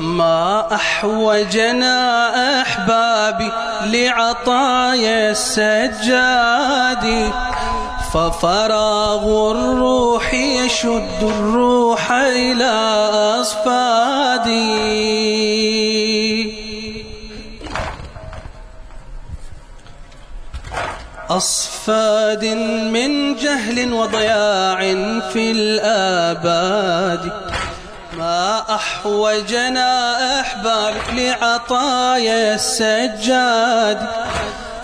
ما أحوجنا أحبابي لعطايا السجاد ففراغ الروح يشد الروح إلى أصفادي. أصفاد من جهل وضياع في الآباد. ما أحوجنا أحباب لعطايا السجاد.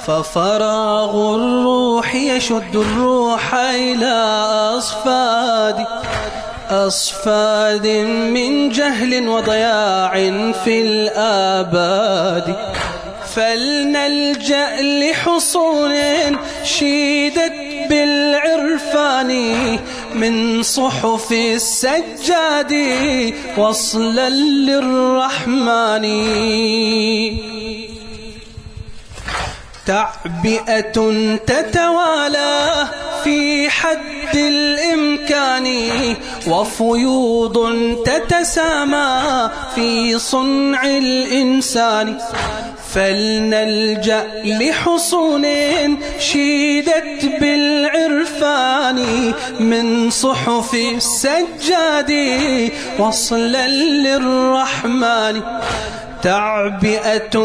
ففراغ الروح يشد الروح إلى أصفاد. أصفاد من جهل وضياع في الآباد. فلنلجأ لحصون شيدت بالعرفان من صحف السجاد وصلا للرحمن. تعبئة تتوالى في حد الإمكان وفيوض تتسامى في صنع الإنسان. فلنلجأ لحصون شيدت بالعرفان من صحف السجاد وصلا للرحمن. تعبئة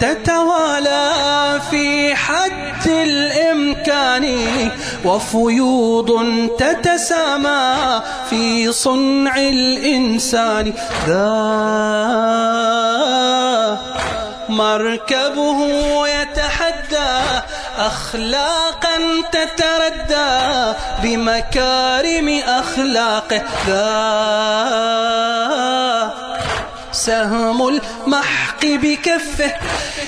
تتوالى في حد الإمكان وفيوض تتسامى في صنع الإنسان. ذا مركبه يتحدى أخلاقا تتردى بمكارم أخلاقه ذا سهم المحق بكفه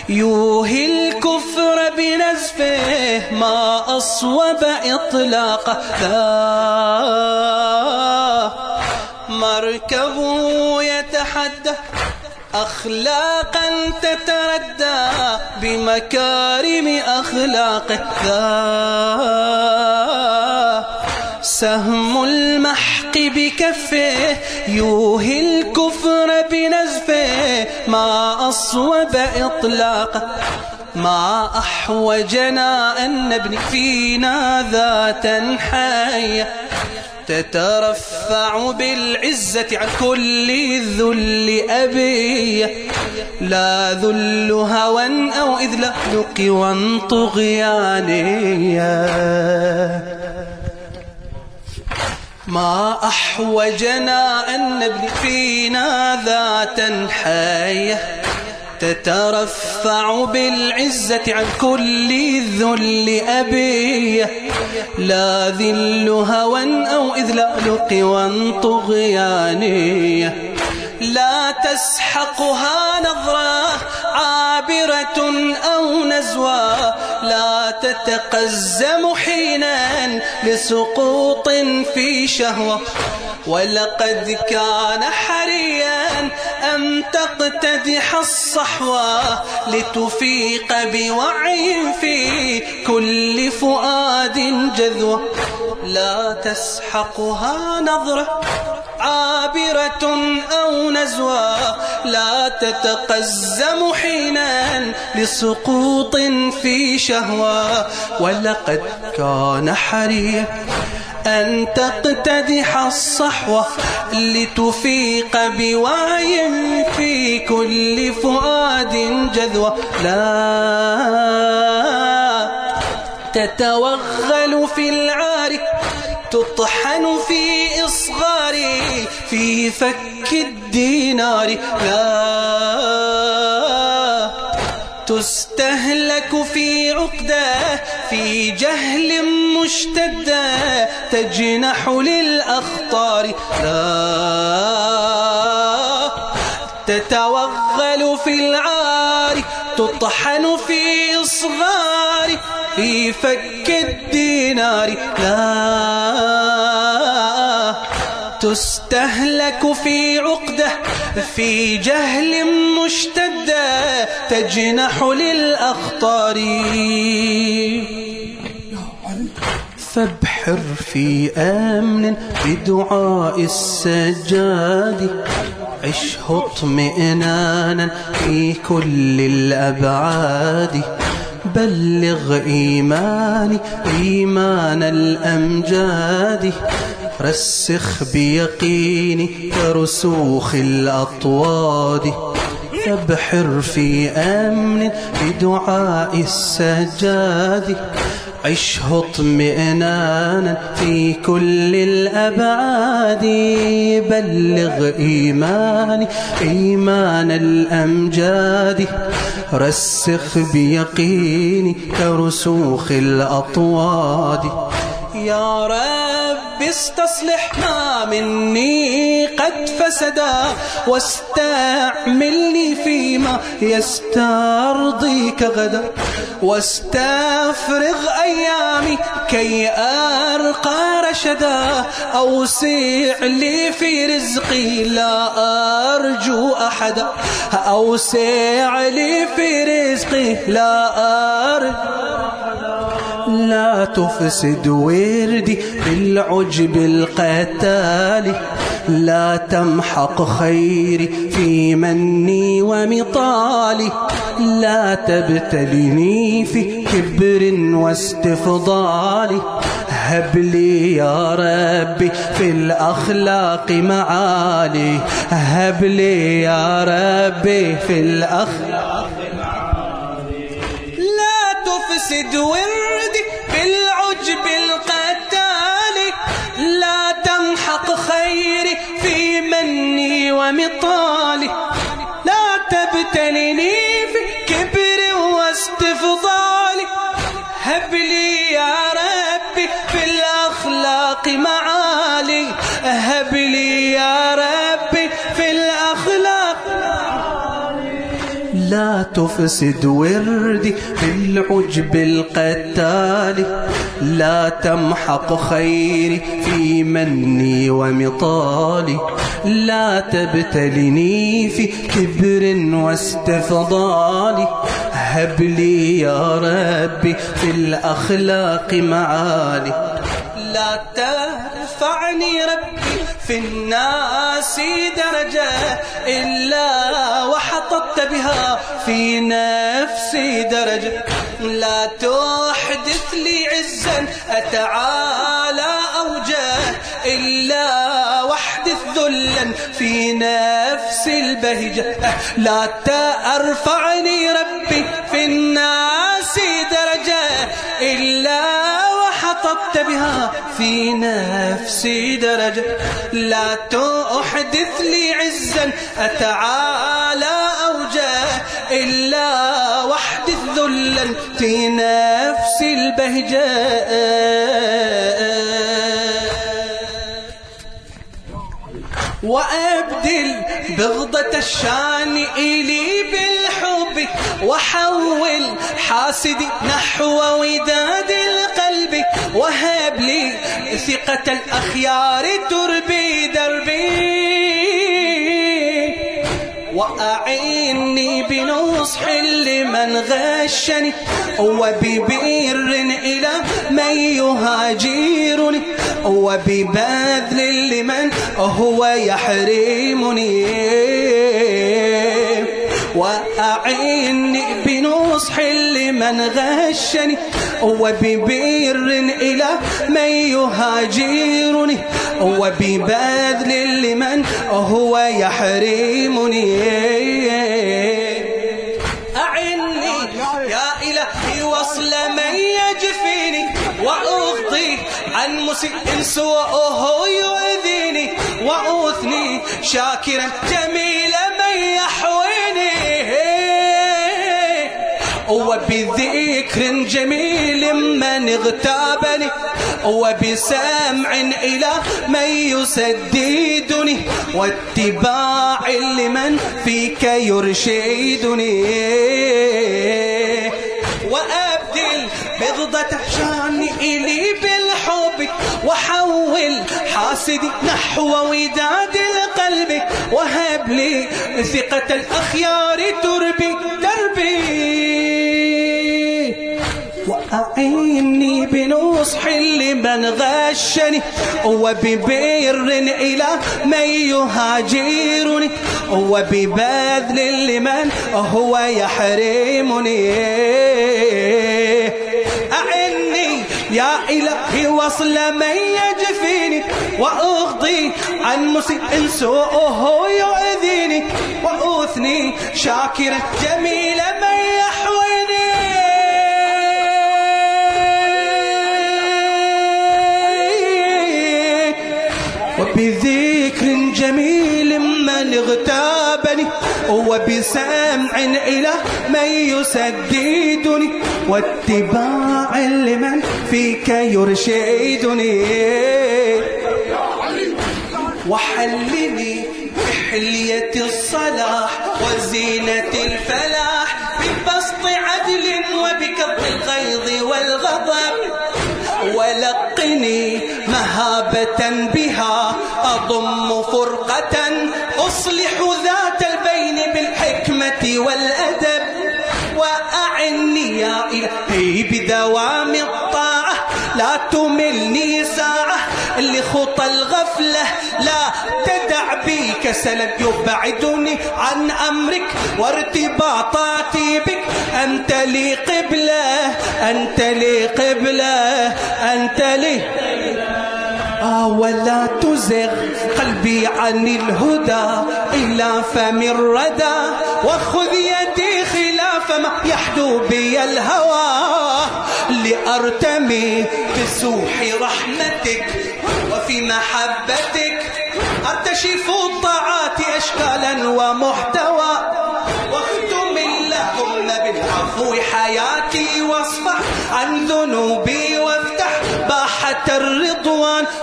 يوهي الكفر بنزفه ما أصوب إطلاقه ذا مركبه يتحدى أخلاقا تتردى بمكارم أخلاقه ذا سهم المحق بكفه يوهي الكفر بنزفه. ما أصوب إطلاقه ما أحوجنا أن نبني فينا ذاتا حية. تترفع بالعزة عن كل ذل أبية لا ذل هوى أو إذلال قوى طغيانية ما أحوجنا أن نبني فينا ذاتا حية. تترفع بالعزة عن كل ذل أبية لا ذل هوى أو إذلال قوى طغيانية لا تسحقها نظرة عابرة أو نزوى. لا تتقزم حينا لسقوط في شهوة. ولقد كان حريا أن تقتدح الصحوة لتفيق بوعي في كل فؤاد جذوة. لا تسحقها نظرة عابرة أو نزوى لا تتقزم حينا لسقوط في شهوة. ولقد كان حريا أن تقتدح الصحوة لتفيق بوعي في كل فؤاد جذوة. لا تتوغل في العار تطحن في إصغاري في فك الدينار. لا تستهلك في عقدة في جهل مشتدة تجنح للأخطار. لا تتوغل في العار تطحن في إصغار في فك الدينار. لا. تستهلك في عقدة في جهل مشتدة تجنح للأخطار. فابحر في أمن بدعاء السجاد عشه اطمئنانا في كل الأبعاد. بلغ إيماني إيمان الأمجاد. رسخ بيقيني كرسوخ الأطواد. فابحر في أمن بدعاء السجاد. عشه اطمئنانا في كل الأبعاد. بلغ إيماني إيمان الأمجاد. رسخ بيقيني كرسوخ الأطواد. يا رب استصلح ما مني قد فسدا واستعملني فيما يسترضيك غدا واستفرغ أيامي كي أرقى رشدا أوسع لي في رزقي لا أرجو أحدا أوسع لي في رزقي لا أرجو لا تفسد وردي بالعجب القتال. لا تمحق خيري في مني ومطالي. لا تبتلني في كبر واستفضال. هب لي يا ربي في الأخلاق معالي. هب لي يا ربي في الأخلاق لا تفسد وردي تفسد وردي بالعجب القتال. لا تمحق خيري في مني ومطالي. لا تبتلني في كبر واستفضالي. هب لي يا ربي في الأخلاق معالي. لا ترفعني ربي في الناس درجة إلا وحطت بها في نفسي درجة. لا تحدث لي عزا أتعالى أوجه. إلا واحدث ذلا في نفسي البهجة. لا ترفعني ربي وحطت بها في نفسي درجة. لا تحدث لي عزا أتعالى أوجه إلا واحدث ذلا في نفسي البهجة. وأبدل بغضة الشان إلي بالحب وحول حاسدي نحو وداد القلب وهب لي ثقة الأخيار تربي دربي. وأعني بنصح لمن غشني وببر إلى من يهاجرني وببذل لمن هو يحرمني. وأعني بنصح لمن غشني. وببر إلى من يهاجرني. وببذل لمن هو يحرمني. أعني يا إلهي وصل من يجفيني. وأغضي عن مسيء سوءه يؤذيني. وأثني شاكرا جميل وبذكر جميل من اغتابني وبسمع إلى من يسددني واتباع لمن فيك يرشدني. وأبدل بغضة شاني إلي بالحب وحول حاسدي نحو وداد القلب وهب لي ثقة الأخيار تربي. وأعني بنصح لمن غشني وببر إلى من يهاجرني وببذل لمن هو يحرمني. أعني يا إلهي وصل من يجفيني وأغضي عن مسيء سوءه يؤذيني وأثني شاكرا جميل من يحويني وبذكر جميل من اغتابني وبسمع إلى من يسددني واتباع لمن فيك يرشدني. وحلني بحلية الصلاح وزينة الفلاح ببسط عدل وبكف الغيظ والغضب ولقني مهابة بها أضم فرقة أصلح ذات البين بالحكمة والأدب. وأعني يا إلهي بدوام الطاعة لا تملني ساعة لخطى الغفلة. لا تدع بي كسلا يبعدني عن أمرك وارتباطاتي بك. أنت لي قبلة أنت لي قبلة أنت لي ولا تزغ قلبي عن الهدى إلا فمن ردى وخذ يدي خلاف ما يحدو بي الهوى لأرتمي بسوح رحمتك وفي محبتك أكتشف الطاعات أشكالا ومحتوى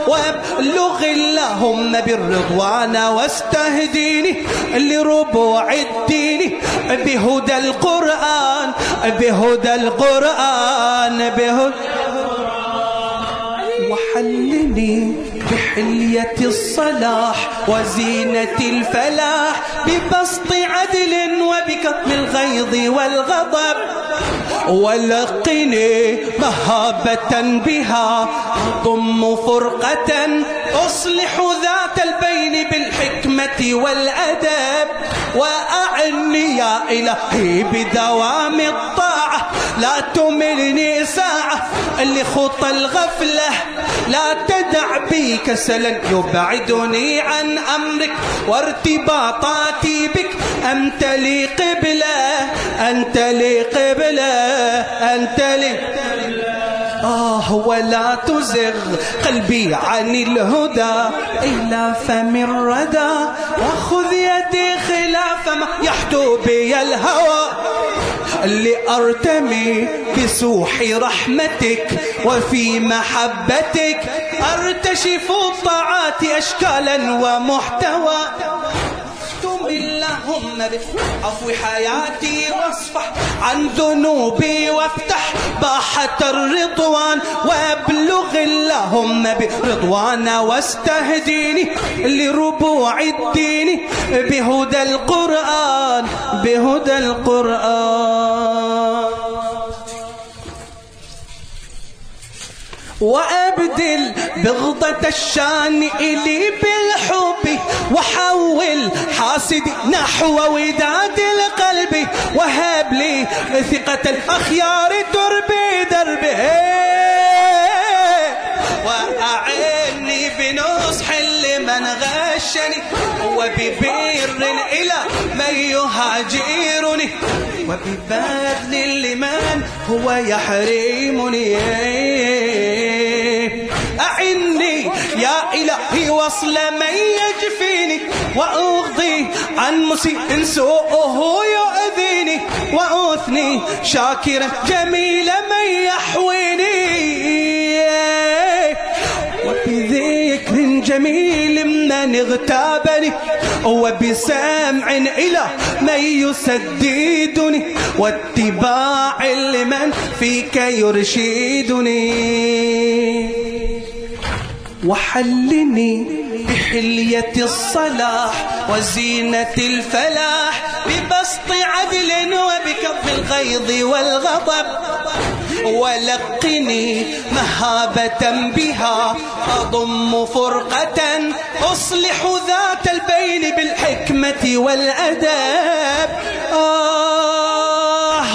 وأبلغ اللهم بالرضوان واستهديني لربوع الدين بهدى القرآن بهدى القرآن بهدى وحلني بحلية الصلاح وزينة الفلاح ببسط عدل وبكظم الغيظ والغضب. ولقني مهابة بها ضم فرقة أصلح ذات البين بالحكمة والأدب. وأعني يا إلهي بدوام الطاعة لا تملني ساعة لخطى الغفلة لا تدع بي كسلا يبعدني عن أمرك وارتباطاتي بك. أنت لي قبلة أنت لي قبلة أنت لي آه ولا تزغ قلبي عن الهدى إلا فمن ردى وخذ يدي خلاف ما يحدو بي الهوى. لأرتمي بسوح رحمتك وفي محبتك. أرتشف الطاعات أشكالا ومحتوى. اللهم بعفو حياتي واصفح عن ذنوبي وافتح باحة الرضوان وأبلغ اللهم برضوان واستهديني لربوع الدين بهدى القرآن بهدى القرآن. وأبدل بغضة الشان إلي بالحب وحول حاسدي نحو وداد القلب وهب لي ثقة الأخيار دربي دربه. وأعني بنصح لمن غشني وببر إلى من يهاجرني. وببذل هو يحرمني أعني يا إلهي وصل من يجفيني وأغضي عن مسيء سوءه يؤذيني وأثني شاكرا جميل من يحويني. وبذكر جميل من اغتابني وبسمع إلى من يسددني واتباع لمن فيك يرشدني. وحلني بحلية الصلاح وزينة الفلاح ببسط عدل وبكف الغيظ والغضب. ولقني مهابة بها أضم فرقة أصلح ذات البين بالحكمة والأدب. آه.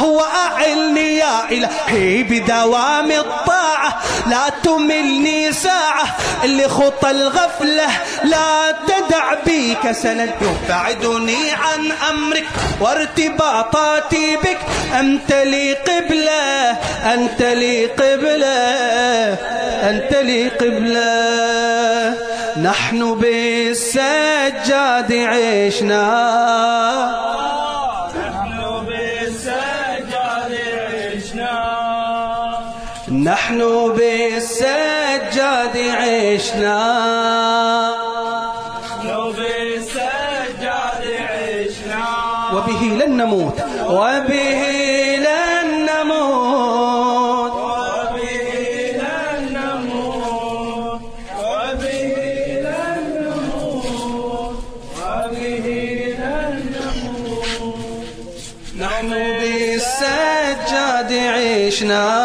وأعلني يا إلهي بدوام الطاعة لا تملني ساعة لخطى الغفلة لا تدع بي كسلا يبعدني عن أمرك وارتباطاتي بك. أنت لي قبلة أنت لي قبلة أنت لي قبلة. نحن بالسجاد عشنا. نحن بالسجاد عشنا. وبه لن نموت. وبه لن نموت. نحن بالسجاد عشنا.